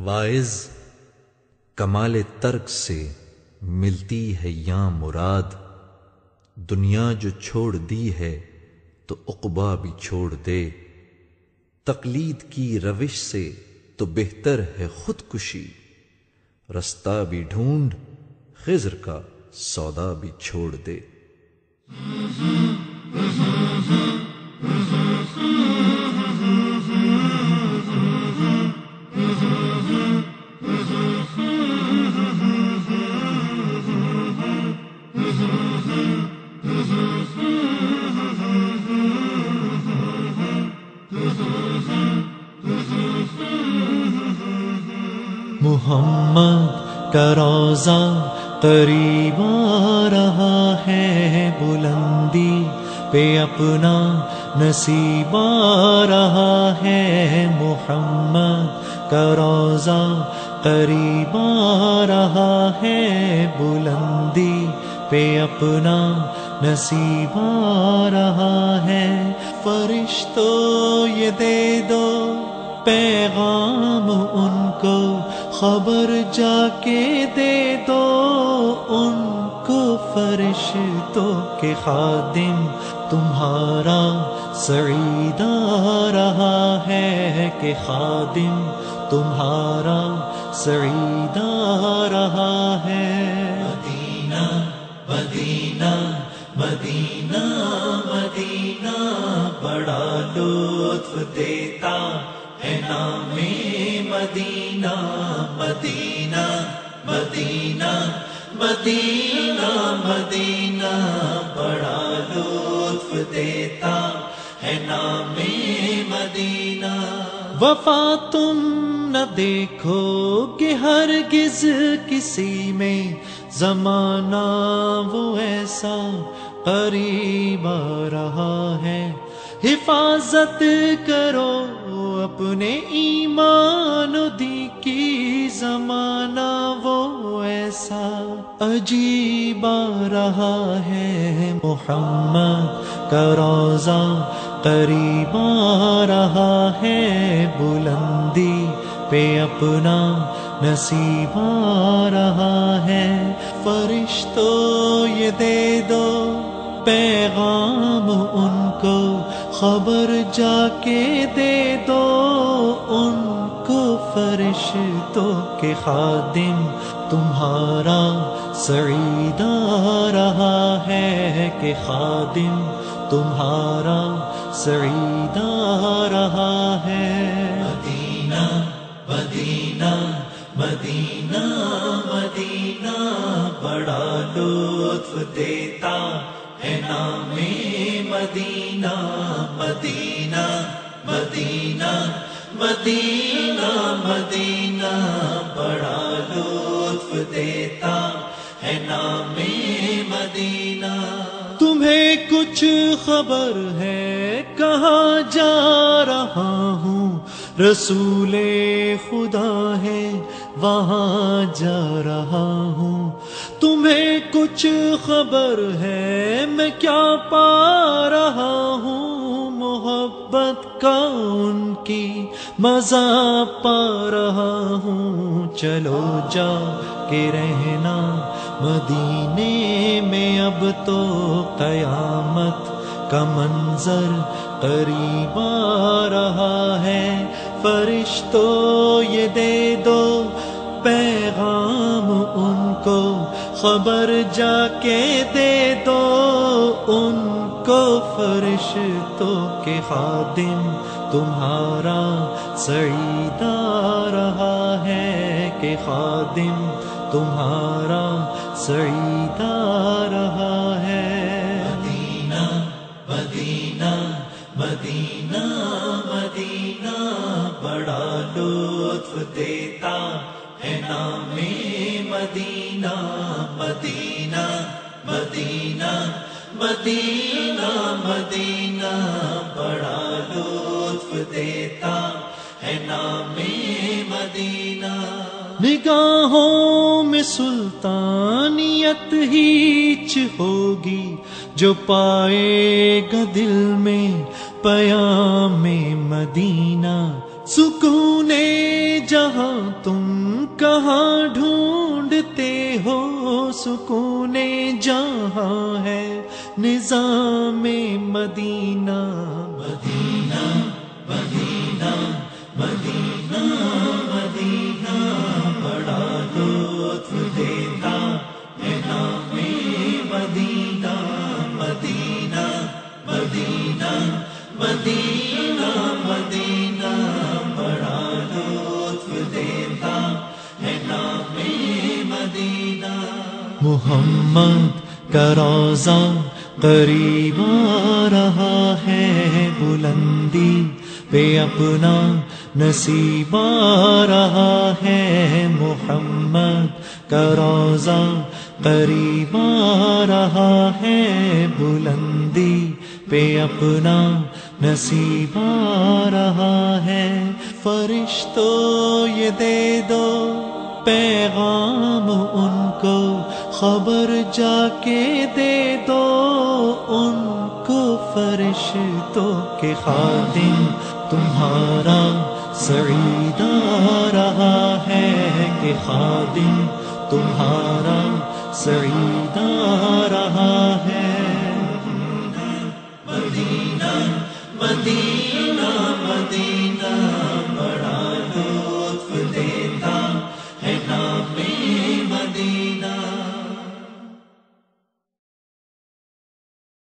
Wise کمال ترک سے ملتی ہے یا مراد، دنیا جو چھوڑ دی ہے تو اقبا بھی چھوڑ دے۔ تقلید کی روش سے تو بہتر ہے خودکشی۔ رستہ بھی ڈھونڈ خزر کا سودا بھی چھوڑ دے۔ محمد کا روزہ قریب آ رہا ہے بلندی پہ اپنا نصیب آ رہا ہے محمد کا روزہ قریب آ رہا ہے بلندی پہ اپنا نصیب آ رہا ہے فرشتوں یہ دے دو پیغام ان خبر جا کے دے دو، ان کو فرشتوں کے خادم تمہارا سعید آ رہا ہے کہ خادم تمہارا سعید آ رہا ہے۔ مدینہ مدینہ مدینہ مدینہ، بڑا لطف دیتا۔ ہے نام مدینہ مدینہ مدینہ مدینہ مدینہ، بڑا لطف دیتا ہے نام مدینہ۔ وفا تم نہ دیکھو کہ ہرگز کسی میں زمانہ وہ ایسا قریب آ رہا ہے۔ حفاظت کرو اپنے ایمان دی کی زمانہ وہ ایسا عجیب رہا ہے۔ محمد کا روزہ قریب آ رہا ہے۔ بلندی پہ اپنا نصیب آ رہا ہے۔ فرشتوں یہ دے دو پیغام خبر جا کے دے دو ان کو فرشتوں کے خادم۔ تمہارا سعید آ رہا ہے کہ خادم۔ تمہارا سعید آ رہا ہے۔ مدینہ مدینہ مدینہ مدینہ۔ بڑا لطف دیتا۔ ہے نام مدینہ مدینہ مدینہ مدینہ مدینہ، بڑا لطف دیتا ہے نام مدینہ۔ تمہیں کچھ خبر ہے، کہاں جا رہا رسول خدا ہے، وہاں جا رہا ہوں۔ تمہیں کچھ خبر ہے، میں کیا پا رہا ہوں؟ محبت کا ان کی مزہ پا رہا ہوں۔ چلو جا کے رہنا، مدینے میں اب تو قیامت کا منظر قریب آ رہا ہے۔ فرشتوں یہ دے دو پیغام ان کو۔ خبر جا کے دے دو ان کو فرشتوں کے خادم۔ تمہارا سعید آ رہا ہے کہ خادم۔ تمہارا سعید آ رہا ہے۔ مدینہ مدینہ مدینہ مدینہ بڑا لطف دیتا ہے نام مدینہ مدینہ مدینہ مدینہ مدینہ بڑا لطف دیتا ہے نام مدینہ۔ نگاہوں میں سلطانیت ہیچ ہوگی جو پائے گا دل میں پیام مدینہ، سکون جہاں تم کہاں ڈھونڈتے ہو؟ سکون جہاں ہے نظام مدینہ۔ مدینہ مدینہ مدینہ مدینہ، بڑا لطف دیتا۔ ہے نام مدینہ مدینہ مدینہ مدینہ مدینہ، بڑا لطف دیتا ہے نام مدینہ۔ محمد کا روزہ قریب آ رہا ہے، بلندی پہ اپنا نصیب آ رہا ہے۔ محمد کا روزہ قریب آ رہا ہے، بلندی پہ اپنا نصیب آ رہا ہے۔ فرشتو، یہ دے دو۔ پیغام ان کو، خبر جا کے دے دو۔ ان کو فرشتوں کے خادم، تمہارا سعید آ رہا ہے کہ خادم، تمہارا سعید آ رہا ہے۔ مدینہ مدینہ۔